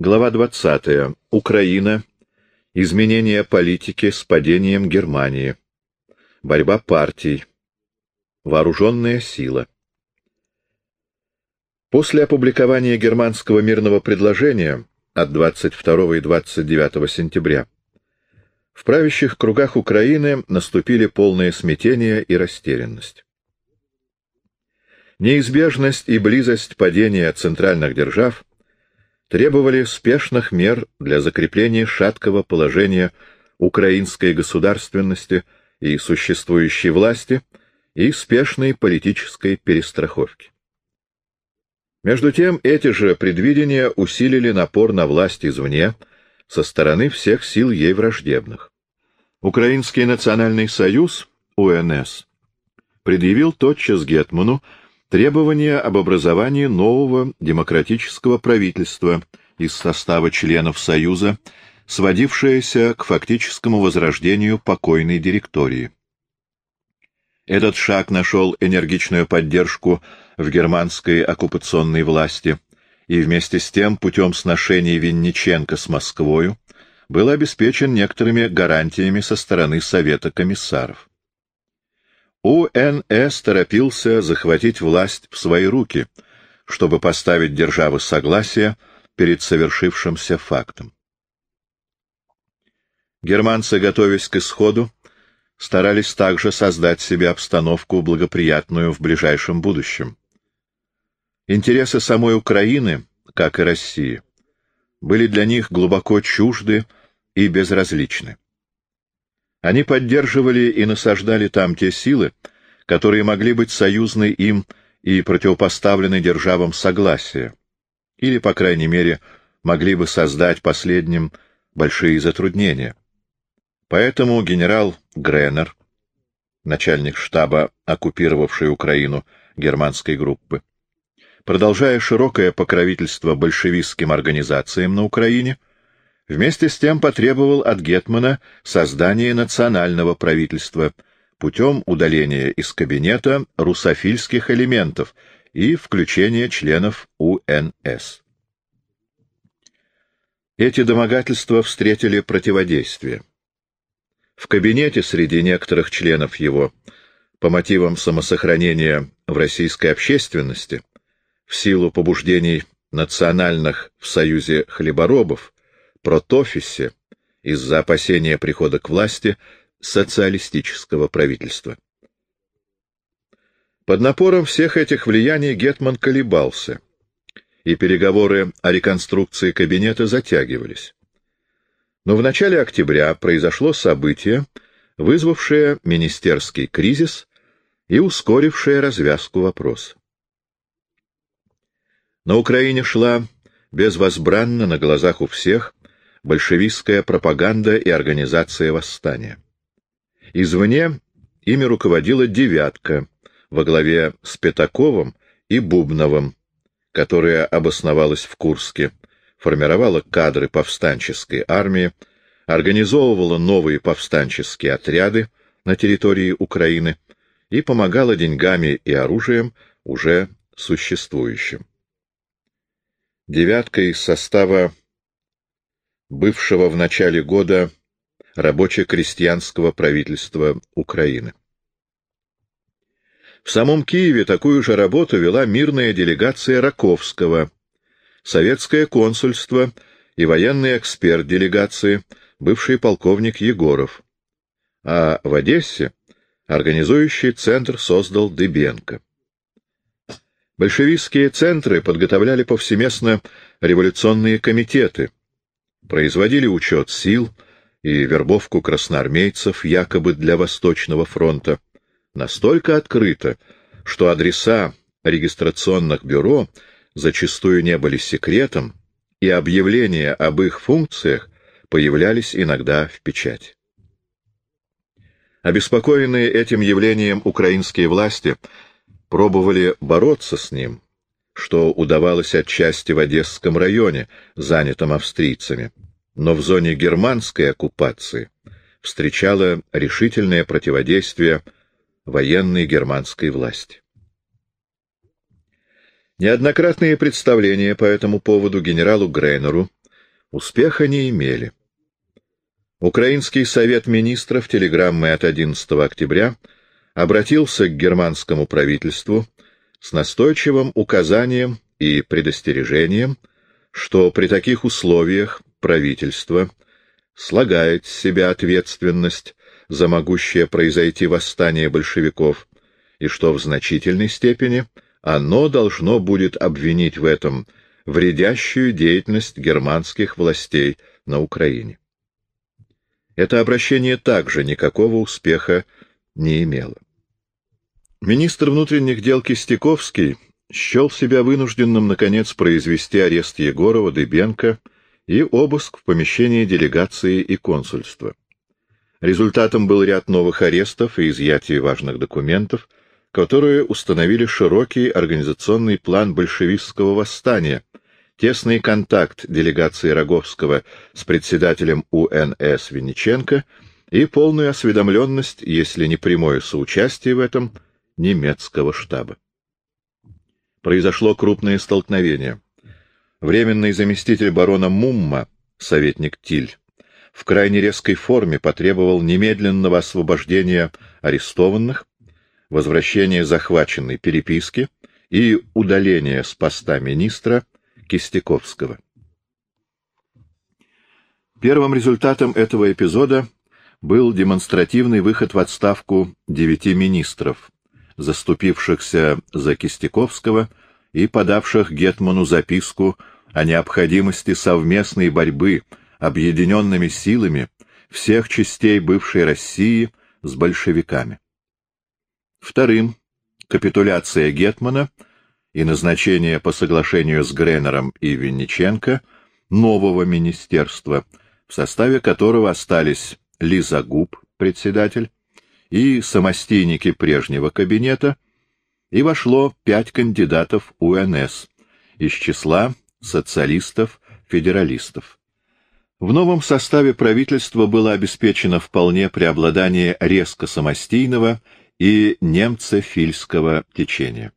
Глава 20. Украина. Изменение политики с падением Германии. Борьба партий. Вооруженная сила. После опубликования германского мирного предложения от 22 и 29 сентября в правящих кругах Украины наступили полное смятение и растерянность. Неизбежность и близость падения центральных держав требовали спешных мер для закрепления шаткого положения украинской государственности и существующей власти и спешной политической перестраховки. Между тем, эти же предвидения усилили напор на власть извне со стороны всех сил ей враждебных. Украинский национальный союз, УНС, предъявил тотчас Гетману требование об образовании нового демократического правительства из состава членов Союза, сводившееся к фактическому возрождению покойной директории. Этот шаг нашел энергичную поддержку в германской оккупационной власти, и вместе с тем путем сношений Винниченко с Москвою был обеспечен некоторыми гарантиями со стороны Совета комиссаров. УНС торопился захватить власть в свои руки, чтобы поставить державы согласия перед совершившимся фактом. Германцы, готовясь к исходу, старались также создать себе обстановку, благоприятную в ближайшем будущем. Интересы самой Украины, как и России, были для них глубоко чужды и безразличны. Они поддерживали и насаждали там те силы, которые могли быть союзны им и противопоставлены державам согласия, или, по крайней мере, могли бы создать последним большие затруднения. Поэтому генерал Греннер, начальник штаба, оккупировавшей Украину германской группы, продолжая широкое покровительство большевистским организациям на Украине, Вместе с тем потребовал от Гетмана создания национального правительства путем удаления из кабинета русофильских элементов и включения членов УНС. Эти домогательства встретили противодействие. В кабинете среди некоторых членов его по мотивам самосохранения в российской общественности, в силу побуждений национальных в Союзе хлеборобов, Протофисе из-за опасения прихода к власти социалистического правительства. Под напором всех этих влияний Гетман колебался, и переговоры о реконструкции кабинета затягивались. Но в начале октября произошло событие, вызвавшее министерский кризис и ускорившее развязку вопроса. На Украине шла безвозбранно на глазах у всех большевистская пропаганда и организация восстания. Извне ими руководила «девятка» во главе с Пятаковым и Бубновым, которая обосновалась в Курске, формировала кадры повстанческой армии, организовывала новые повстанческие отряды на территории Украины и помогала деньгами и оружием уже существующим. «Девятка» из состава бывшего в начале года рабоче-крестьянского правительства Украины. В самом Киеве такую же работу вела мирная делегация Раковского, советское консульство и военный эксперт делегации, бывший полковник Егоров. А в Одессе организующий центр создал Дыбенко. Большевистские центры подготовляли повсеместно революционные комитеты, производили учет сил и вербовку красноармейцев якобы для Восточного фронта настолько открыто, что адреса регистрационных бюро зачастую не были секретом, и объявления об их функциях появлялись иногда в печати. Обеспокоенные этим явлением украинские власти пробовали бороться с ним, что удавалось отчасти в Одесском районе, занятом австрийцами, но в зоне германской оккупации встречало решительное противодействие военной германской власти. Неоднократные представления по этому поводу генералу Грейнеру успеха не имели. Украинский совет министров телеграммой от 11 октября обратился к германскому правительству с настойчивым указанием и предостережением, что при таких условиях правительство слагает с себя ответственность за могущее произойти восстание большевиков, и что в значительной степени оно должно будет обвинить в этом вредящую деятельность германских властей на Украине. Это обращение также никакого успеха не имело. Министр внутренних дел Кистяковский счел себя вынужденным, наконец, произвести арест Егорова, Дыбенко и обыск в помещении делегации и консульства. Результатом был ряд новых арестов и изъятий важных документов, которые установили широкий организационный план большевистского восстания, тесный контакт делегации Роговского с председателем УНС Винниченко и полную осведомленность, если не прямое соучастие в этом, немецкого штаба. Произошло крупное столкновение. Временный заместитель барона Мумма, советник Тиль, в крайне резкой форме потребовал немедленного освобождения арестованных, возвращения захваченной переписки и удаления с поста министра Кистяковского. Первым результатом этого эпизода был демонстративный выход в отставку девяти министров, заступившихся за Кистяковского и подавших Гетману записку о необходимости совместной борьбы объединенными силами всех частей бывшей России с большевиками. Вторым — капитуляция Гетмана — и назначение по соглашению с Гренером и Винниченко нового министерства, в составе которого остались Лиза Губ, председатель, и самостейники прежнего кабинета, и вошло пять кандидатов УНС из числа социалистов-федералистов. В новом составе правительства было обеспечено вполне преобладание резко самостийного и немцефильского течения.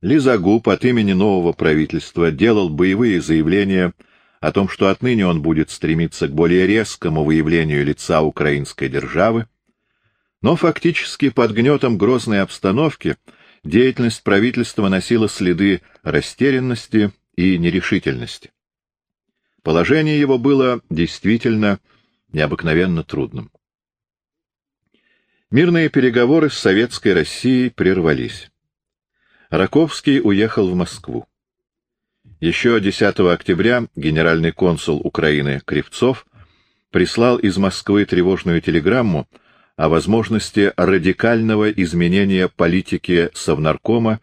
Лизагуб от имени нового правительства делал боевые заявления о том, что отныне он будет стремиться к более резкому выявлению лица украинской державы, но фактически под гнетом грозной обстановки деятельность правительства носила следы растерянности и нерешительности. Положение его было действительно необыкновенно трудным. Мирные переговоры с Советской Россией прервались. Раковский уехал в Москву. Еще 10 октября генеральный консул Украины Кривцов прислал из Москвы тревожную телеграмму о возможности радикального изменения политики Совнаркома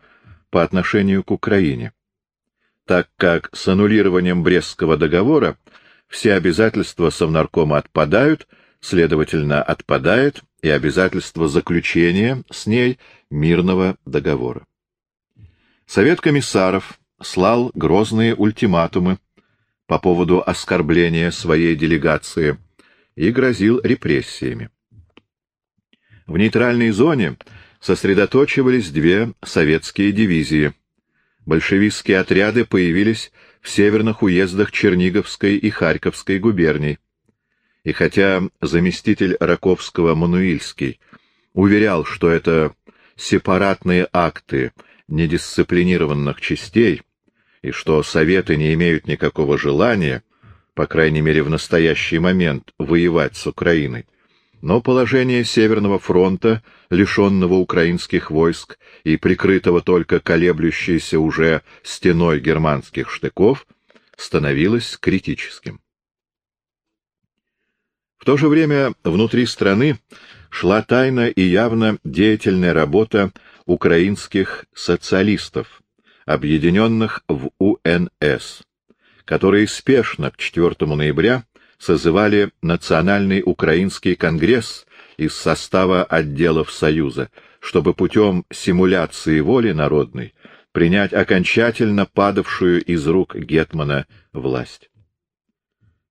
по отношению к Украине, так как с аннулированием Брестского договора все обязательства Совнаркома отпадают, следовательно, отпадает и обязательство заключения с ней мирного договора. Совет комиссаров слал грозные ультиматумы по поводу оскорбления своей делегации и грозил репрессиями. В нейтральной зоне сосредоточивались две советские дивизии. Большевистские отряды появились в северных уездах Черниговской и Харьковской губерний. И хотя заместитель Раковского Мануильский уверял, что это сепаратные акты недисциплинированных частей, и что Советы не имеют никакого желания, по крайней мере в настоящий момент, воевать с Украиной. Но положение Северного фронта, лишенного украинских войск и прикрытого только колеблющейся уже стеной германских штыков, становилось критическим. В то же время внутри страны шла тайно и явно деятельная работа украинских социалистов, объединенных в УНС, которые спешно к 4 ноября созывали Национальный Украинский Конгресс из состава отделов Союза, чтобы путем симуляции воли народной принять окончательно падавшую из рук Гетмана власть.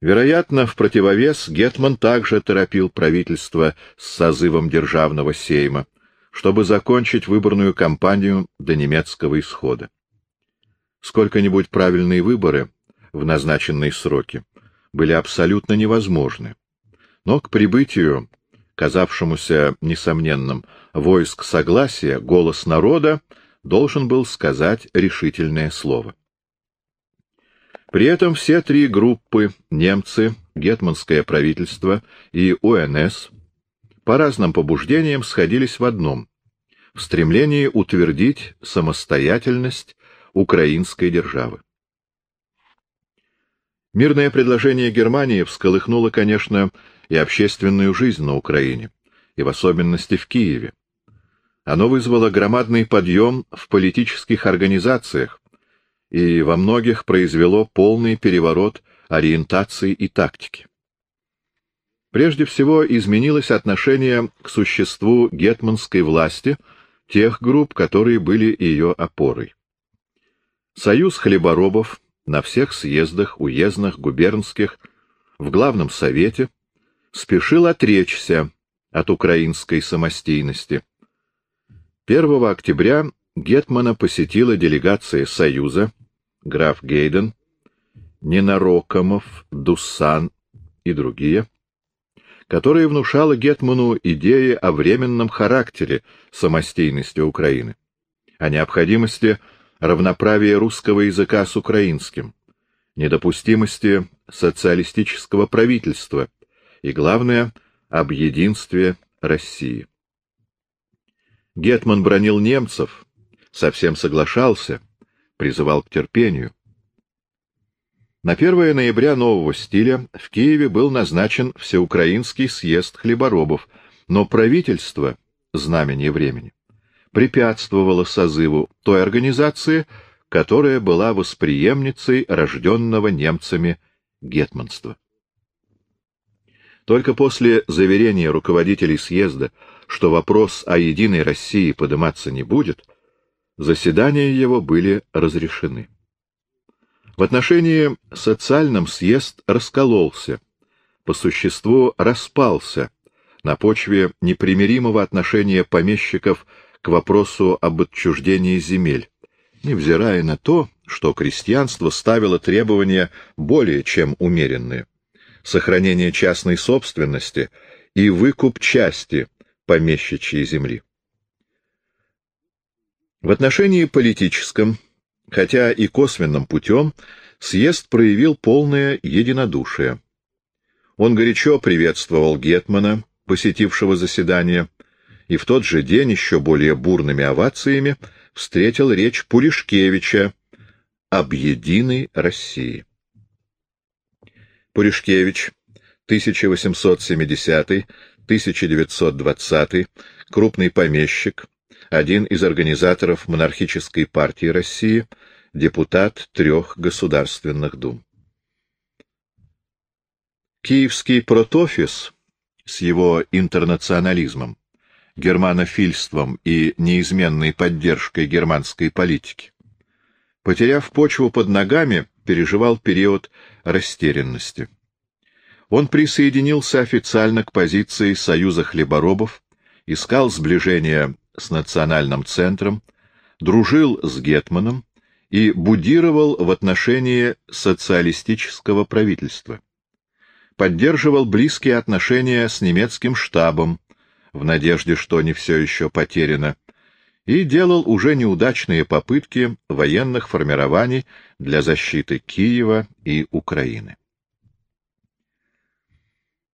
Вероятно, в противовес Гетман также торопил правительство с созывом Державного сейма, чтобы закончить выборную кампанию до немецкого исхода. Сколько-нибудь правильные выборы в назначенные сроки были абсолютно невозможны. Но к прибытию, казавшемуся несомненным, войск согласия, голос народа должен был сказать решительное слово. При этом все три группы — немцы, гетманское правительство и УНС — по разным побуждениям сходились в одном — в стремлении утвердить самостоятельность украинской державы. Мирное предложение Германии всколыхнуло, конечно, и общественную жизнь на Украине, и в особенности в Киеве. Оно вызвало громадный подъем в политических организациях и во многих произвело полный переворот ориентации и тактики. Прежде всего изменилось отношение к существу гетманской власти тех групп, которые были ее опорой. Союз хлеборобов на всех съездах, уездных, губернских, в главном совете спешил отречься от украинской самостийности. 1 октября Гетмана посетила делегация Союза, граф Гейден, Ненарокомов, Дуссан и другие, которая внушала Гетману идеи о временном характере самостийности Украины, о необходимости равноправия русского языка с украинским, недопустимости социалистического правительства и, главное, об единстве России. Гетман бронил немцев, совсем соглашался, призывал к терпению. На 1 ноября нового стиля в Киеве был назначен Всеукраинский съезд хлеборобов, но правительство, знамение времени, препятствовало созыву той организации, которая была восприемницей рожденного немцами гетманства. Только после заверения руководителей съезда, что вопрос о единой России подниматься не будет, заседания его были разрешены. В отношении социальном съезд раскололся, по существу распался на почве непримиримого отношения помещиков к вопросу об отчуждении земель, невзирая на то, что крестьянство ставило требования более чем умеренные — сохранение частной собственности и выкуп части помещичьей земли. В отношении политическом, хотя и косвенным путем, съезд проявил полное единодушие. Он горячо приветствовал Гетмана, посетившего заседание, и в тот же день еще более бурными овациями встретил речь Пуришкевича об единой России. Пуришкевич, 1870-1920, крупный помещик, один из организаторов монархической партии России, депутат трех государственных дум. Киевский протофис с его интернационализмом германофильством и неизменной поддержкой германской политики. Потеряв почву под ногами, переживал период растерянности. Он присоединился официально к позиции Союза хлеборобов, искал сближения с национальным центром, дружил с Гетманом и будировал в отношении социалистического правительства. Поддерживал близкие отношения с немецким штабом, в надежде, что не все еще потеряно, и делал уже неудачные попытки военных формирований для защиты Киева и Украины.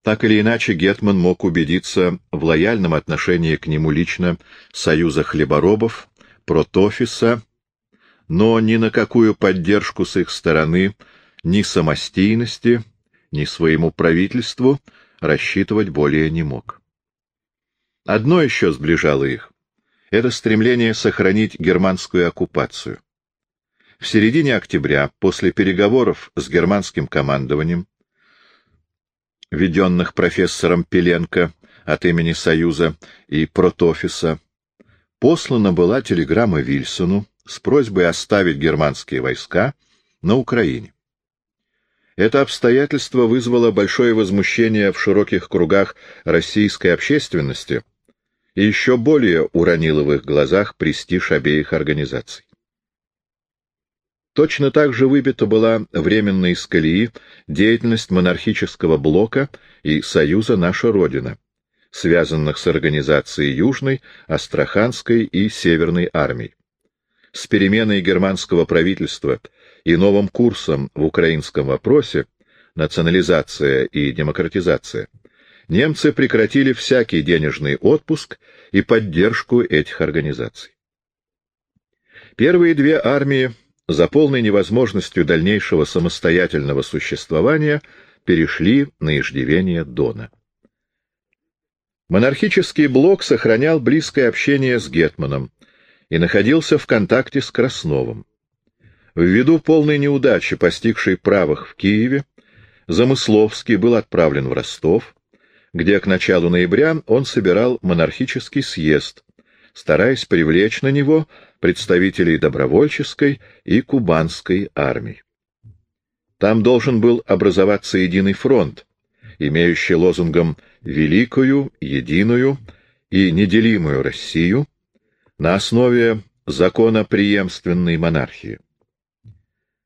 Так или иначе, Гетман мог убедиться в лояльном отношении к нему лично Союза хлеборобов, Протофиса, но ни на какую поддержку с их стороны, ни самостийности, ни своему правительству рассчитывать более не мог. Одно еще сближало их — это стремление сохранить германскую оккупацию. В середине октября, после переговоров с германским командованием, веденных профессором Пеленко от имени Союза и Протофиса, послана была телеграмма Вильсону с просьбой оставить германские войска на Украине. Это обстоятельство вызвало большое возмущение в широких кругах российской общественности и еще более уронило в их глазах престиж обеих организаций. Точно так же выбита была временно из колеи деятельность монархического блока и Союза «Наша Родина», связанных с организацией Южной, Астраханской и Северной армий. С переменой германского правительства и новым курсом в украинском вопросе, национализация и демократизация, немцы прекратили всякий денежный отпуск и поддержку этих организаций. Первые две армии за полной невозможностью дальнейшего самостоятельного существования перешли на иждивение Дона. Монархический блок сохранял близкое общение с Гетманом и находился в контакте с Красновым. Ввиду полной неудачи, постигшей правых в Киеве, Замысловский был отправлен в Ростов, где к началу ноября он собирал монархический съезд, стараясь привлечь на него представителей добровольческой и кубанской армий. Там должен был образоваться единый фронт, имеющий лозунгом «Великую, единую и неделимую Россию» на основе закона преемственной монархии.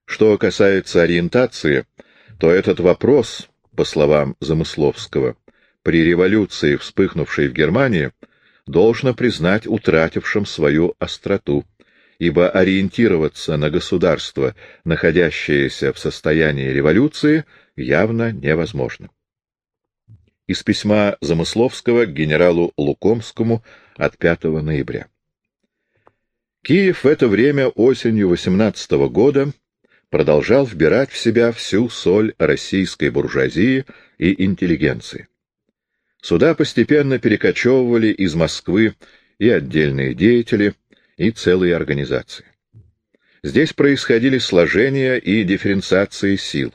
Что касается ориентации, то этот вопрос, по словам Замысловского, при революции, вспыхнувшей в Германии, должно признать утратившим свою остроту, ибо ориентироваться на государство, находящееся в состоянии революции, явно невозможно. Из письма Замысловского к генералу Лукомскому от 5 ноября. Киев в это время осенью 18 -го года продолжал вбирать в себя всю соль российской буржуазии и интеллигенции. Сюда постепенно перекочевывали из Москвы и отдельные деятели, и целые организации. Здесь происходили сложения и дифференциации сил,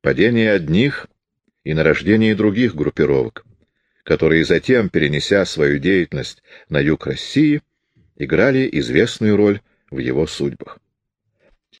падение одних и нарождение других группировок, которые затем, перенеся свою деятельность на юг России, играли известную роль в его судьбах.